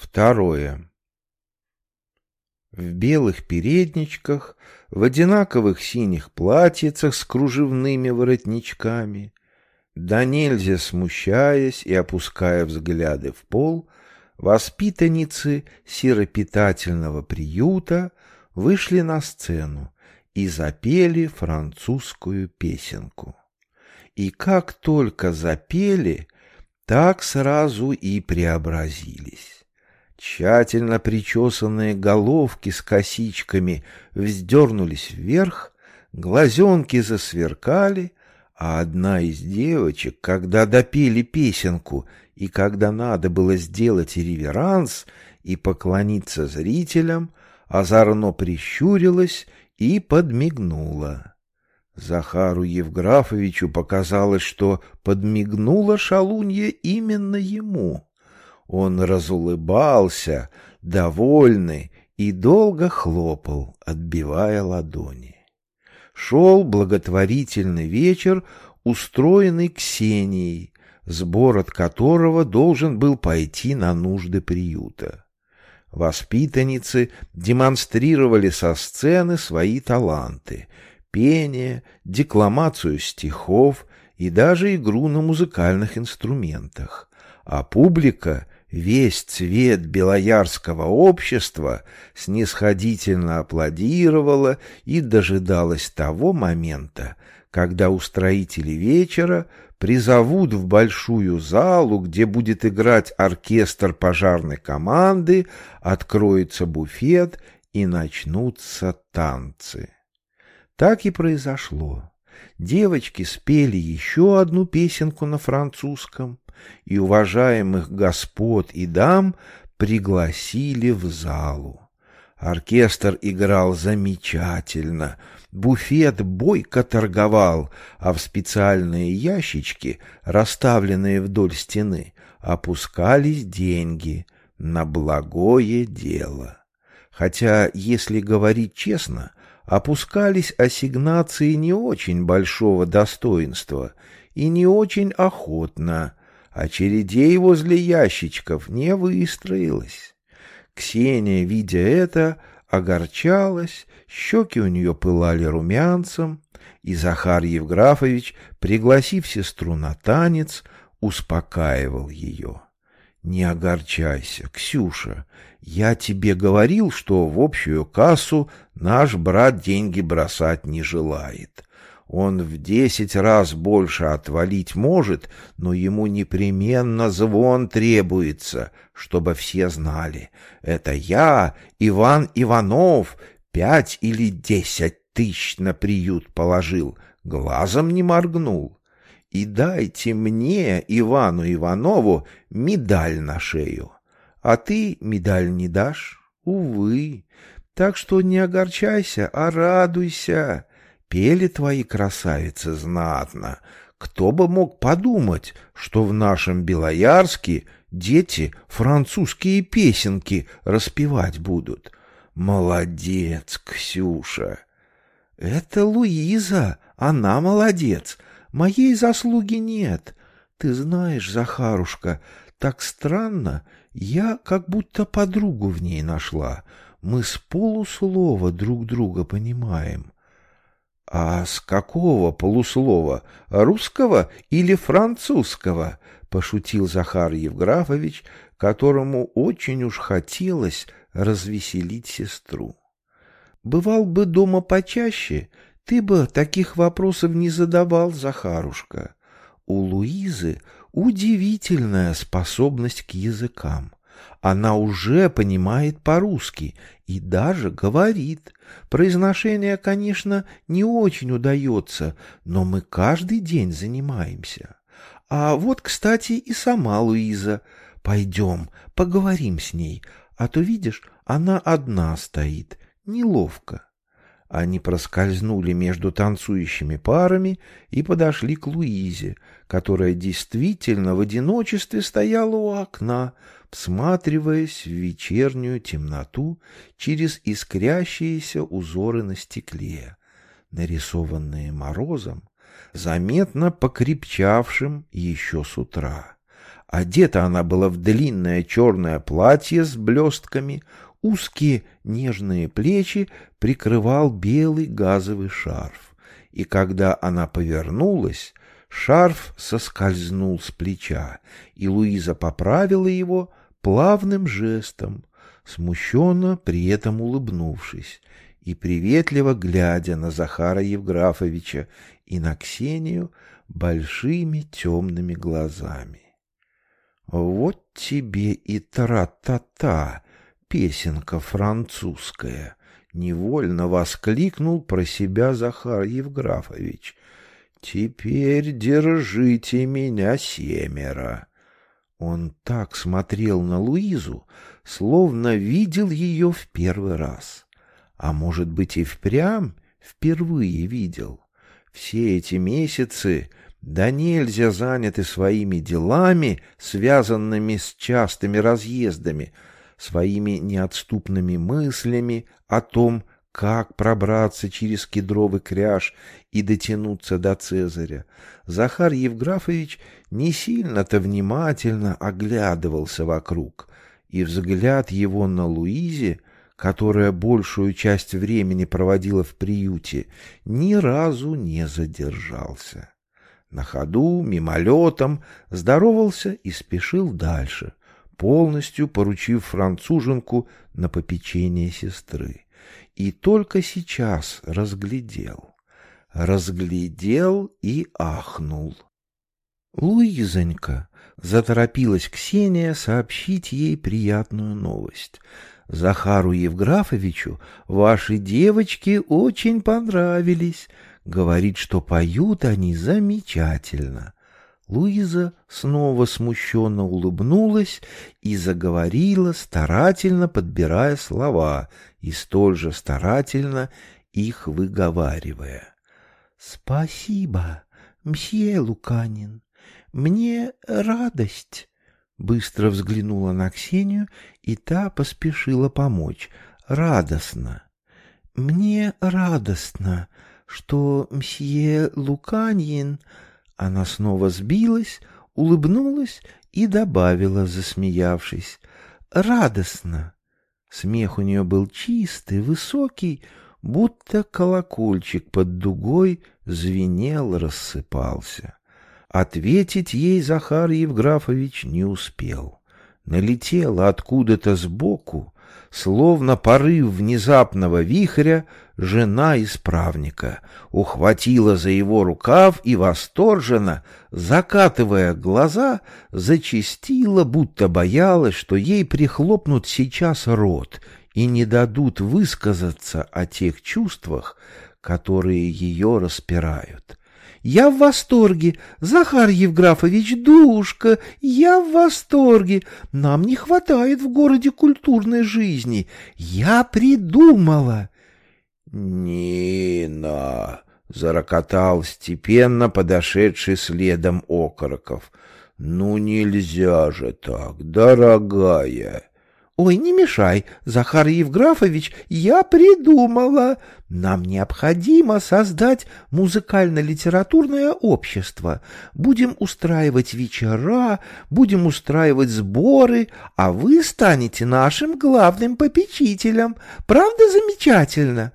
Второе. В белых передничках, в одинаковых синих платьицах с кружевными воротничками, да нельзя смущаясь и опуская взгляды в пол, воспитанницы сиропитательного приюта вышли на сцену и запели французскую песенку. И как только запели, так сразу и преобразились. Тщательно причесанные головки с косичками вздернулись вверх, глазенки засверкали, а одна из девочек, когда допели песенку и когда надо было сделать реверанс и поклониться зрителям, озорно прищурилась и подмигнула. Захару Евграфовичу показалось, что подмигнула шалунья именно ему. Он разулыбался, довольный, и долго хлопал, отбивая ладони. Шел благотворительный вечер, устроенный Ксенией, сбор от которого должен был пойти на нужды приюта. Воспитанницы демонстрировали со сцены свои таланты — пение, декламацию стихов и даже игру на музыкальных инструментах, а публика весь цвет белоярского общества снисходительно аплодировала и дожидалась того момента, когда устроители вечера призовут в большую залу, где будет играть оркестр пожарной команды, откроется буфет и начнутся танцы. Так и произошло. Девочки спели еще одну песенку на французском, и уважаемых господ и дам пригласили в залу. Оркестр играл замечательно, буфет бойко торговал, а в специальные ящички, расставленные вдоль стены, опускались деньги на благое дело. Хотя, если говорить честно, опускались ассигнации не очень большого достоинства и не очень охотно, Очередей а возле ящичков не выстроилось. Ксения, видя это, огорчалась, щеки у нее пылали румянцем, и Захар Евграфович, пригласив сестру на танец, успокаивал ее. «Не огорчайся, Ксюша, я тебе говорил, что в общую кассу наш брат деньги бросать не желает. Он в десять раз больше отвалить может, но ему непременно звон требуется, чтобы все знали. Это я, Иван Иванов, пять или десять тысяч на приют положил, глазом не моргнул. И дайте мне, Ивану Иванову, медаль на шею. А ты медаль не дашь? Увы. Так что не огорчайся, а радуйся. Пели твои красавицы знатно. Кто бы мог подумать, что в нашем Белоярске дети французские песенки распевать будут. Молодец, Ксюша. Это Луиза, она молодец. Моей заслуги нет. Ты знаешь, Захарушка, так странно, я как будто подругу в ней нашла. Мы с полуслова друг друга понимаем. «А с какого полуслова? Русского или французского?» — пошутил Захар Евграфович, которому очень уж хотелось развеселить сестру. «Бывал бы дома почаще, ты бы таких вопросов не задавал, Захарушка. У Луизы удивительная способность к языкам. Она уже понимает по-русски и даже говорит. Произношение, конечно, не очень удается, но мы каждый день занимаемся. А вот, кстати, и сама Луиза. Пойдем, поговорим с ней, а то, видишь, она одна стоит, неловко. Они проскользнули между танцующими парами и подошли к Луизе, которая действительно в одиночестве стояла у окна, всматриваясь в вечернюю темноту через искрящиеся узоры на стекле, нарисованные морозом, заметно покрепчавшим еще с утра. Одета она была в длинное черное платье с блестками, узкие нежные плечи прикрывал белый газовый шарф. И когда она повернулась, шарф соскользнул с плеча, и Луиза поправила его плавным жестом, смущенно при этом улыбнувшись и приветливо глядя на Захара Евграфовича и на Ксению большими темными глазами. Вот тебе и тра-та-та, песенка французская, невольно воскликнул про себя Захар Евграфович. Теперь держите меня семеро. Он так смотрел на Луизу, словно видел ее в первый раз. А может быть и впрямь впервые видел. Все эти месяцы да нельзя заняты своими делами, связанными с частыми разъездами, своими неотступными мыслями о том, как пробраться через кедровый кряж и дотянуться до Цезаря, Захар Евграфович не сильно-то внимательно оглядывался вокруг, и взгляд его на Луизе, которая большую часть времени проводила в приюте, ни разу не задержался. На ходу, мимолетом, здоровался и спешил дальше, полностью поручив француженку на попечение сестры. И только сейчас разглядел. Разглядел и ахнул. «Луизонька!» — заторопилась Ксения сообщить ей приятную новость. «Захару Евграфовичу ваши девочки очень понравились говорит, что поют они замечательно. Луиза снова смущенно улыбнулась и заговорила, старательно подбирая слова и столь же старательно их выговаривая. — Спасибо, мсье Луканин. Мне радость. Быстро взглянула на Ксению, и та поспешила помочь. Радостно. Мне радостно, что мсье Луканьин... Она снова сбилась, улыбнулась и добавила, засмеявшись, «радостно». Смех у нее был чистый, высокий, будто колокольчик под дугой звенел, рассыпался. Ответить ей Захар Евграфович не успел. Налетела откуда-то сбоку, словно порыв внезапного вихря, жена исправника ухватила за его рукав и восторженно, закатывая глаза, зачастила, будто боялась, что ей прихлопнут сейчас рот и не дадут высказаться о тех чувствах, которые ее распирают. Я в восторге. Захар Евграфович, душка, я в восторге. Нам не хватает в городе культурной жизни. Я придумала. Нина, зарокотал степенно подошедший следом окороков. Ну нельзя же так, дорогая. «Ой, не мешай, Захар Евграфович, я придумала. Нам необходимо создать музыкально-литературное общество. Будем устраивать вечера, будем устраивать сборы, а вы станете нашим главным попечителем. Правда замечательно?»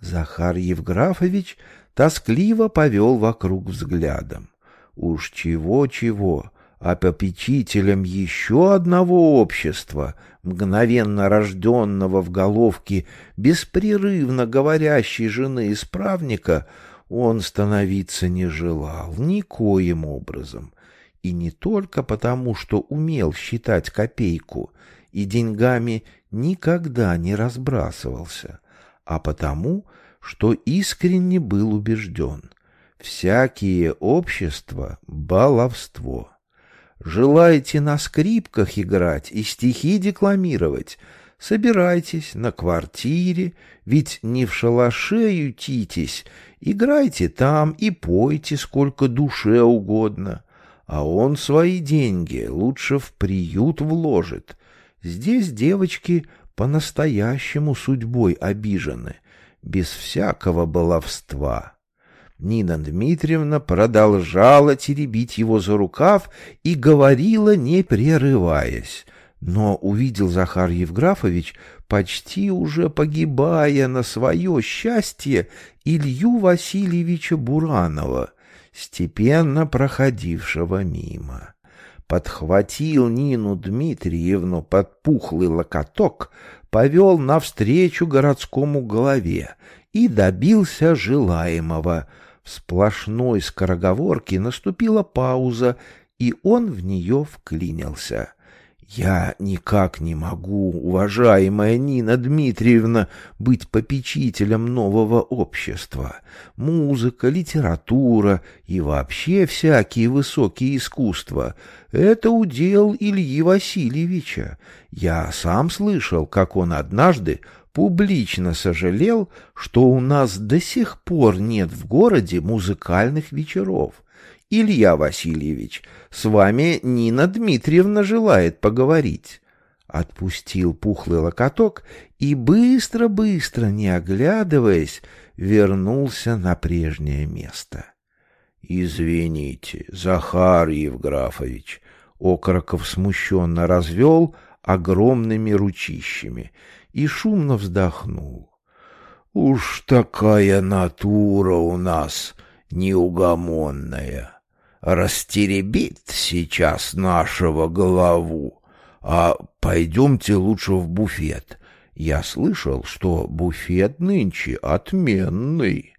Захар Евграфович тоскливо повел вокруг взглядом. Уж чего-чего, а попечителем еще одного общества — мгновенно рожденного в головке беспрерывно говорящей жены исправника, он становиться не желал никоим образом. И не только потому, что умел считать копейку и деньгами никогда не разбрасывался, а потому, что искренне был убежден — всякие общества — баловство. Желаете на скрипках играть и стихи декламировать? Собирайтесь на квартире, ведь не в шалаше ютитесь. Играйте там и пойте сколько душе угодно. А он свои деньги лучше в приют вложит. Здесь девочки по-настоящему судьбой обижены, без всякого баловства. Нина Дмитриевна продолжала теребить его за рукав и говорила, не прерываясь. Но увидел Захар Евграфович, почти уже погибая на свое счастье, Илью Васильевича Буранова, степенно проходившего мимо. Подхватил Нину Дмитриевну под пухлый локоток, повел навстречу городскому главе и добился желаемого — сплошной скороговорке наступила пауза, и он в нее вклинился. «Я никак не могу, уважаемая Нина Дмитриевна, быть попечителем нового общества. Музыка, литература и вообще всякие высокие искусства — это удел Ильи Васильевича. Я сам слышал, как он однажды публично сожалел, что у нас до сих пор нет в городе музыкальных вечеров. Илья Васильевич, с вами Нина Дмитриевна желает поговорить. Отпустил пухлый локоток и быстро-быстро, не оглядываясь, вернулся на прежнее место. — Извините, Захар Евграфович, — Окороков смущенно развел огромными ручищами — и шумно вздохнул. «Уж такая натура у нас неугомонная. Растеребит сейчас нашего голову. А пойдемте лучше в буфет. Я слышал, что буфет нынче отменный».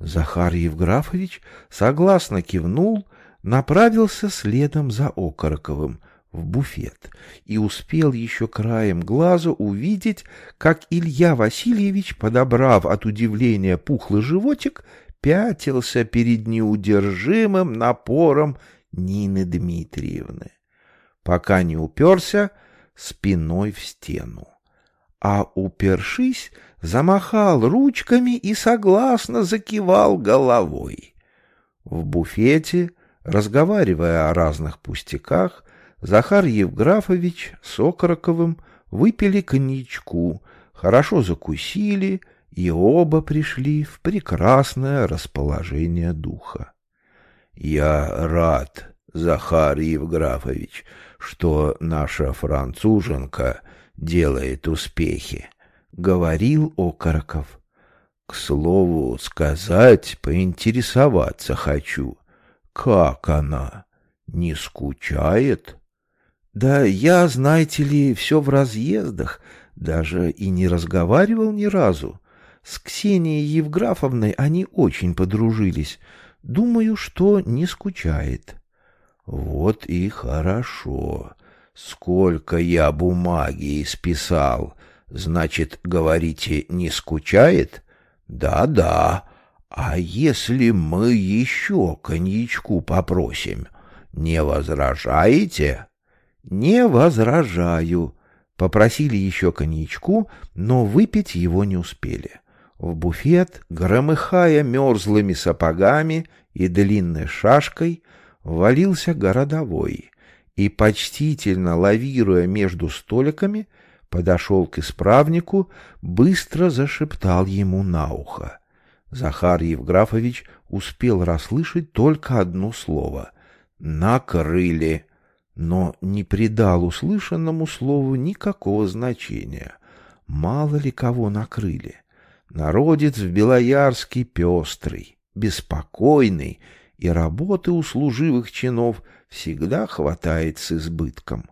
Захар Евграфович согласно кивнул, направился следом за Окороковым — в буфет и успел еще краем глаза увидеть, как Илья Васильевич, подобрав от удивления пухлый животик, пятился перед неудержимым напором Нины Дмитриевны, пока не уперся спиной в стену. А упершись, замахал ручками и согласно закивал головой. В буфете, разговаривая о разных пустяках, Захар Евграфович с Окороковым выпили коньячку, хорошо закусили, и оба пришли в прекрасное расположение духа. — Я рад, Захар Евграфович, что наша француженка делает успехи, — говорил Окороков. — К слову сказать, поинтересоваться хочу. Как она? Не скучает? — да я, знаете ли, все в разъездах, даже и не разговаривал ни разу. С Ксенией Евграфовной они очень подружились. Думаю, что не скучает. Вот и хорошо. Сколько я бумаги исписал. Значит, говорите, не скучает? Да-да. А если мы еще коньячку попросим, не возражаете? «Не возражаю». Попросили еще коньячку, но выпить его не успели. В буфет, громыхая мерзлыми сапогами и длинной шашкой, валился городовой и, почтительно лавируя между столиками, подошел к исправнику, быстро зашептал ему на ухо. Захар Евграфович успел расслышать только одно слово — «накрыли» но не придал услышанному слову никакого значения. Мало ли кого накрыли. Народец в Белоярске пестрый, беспокойный, и работы у служивых чинов всегда хватает с избытком.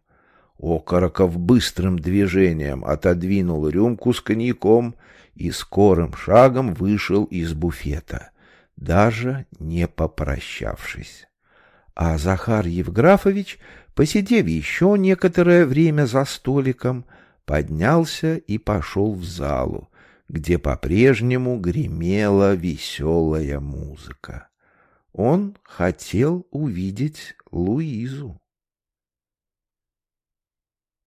Окороков быстрым движением отодвинул рюмку с коньяком и скорым шагом вышел из буфета, даже не попрощавшись. А Захар Евграфович Посидев еще некоторое время за столиком, поднялся и пошел в залу, где по-прежнему гремела веселая музыка. Он хотел увидеть Луизу.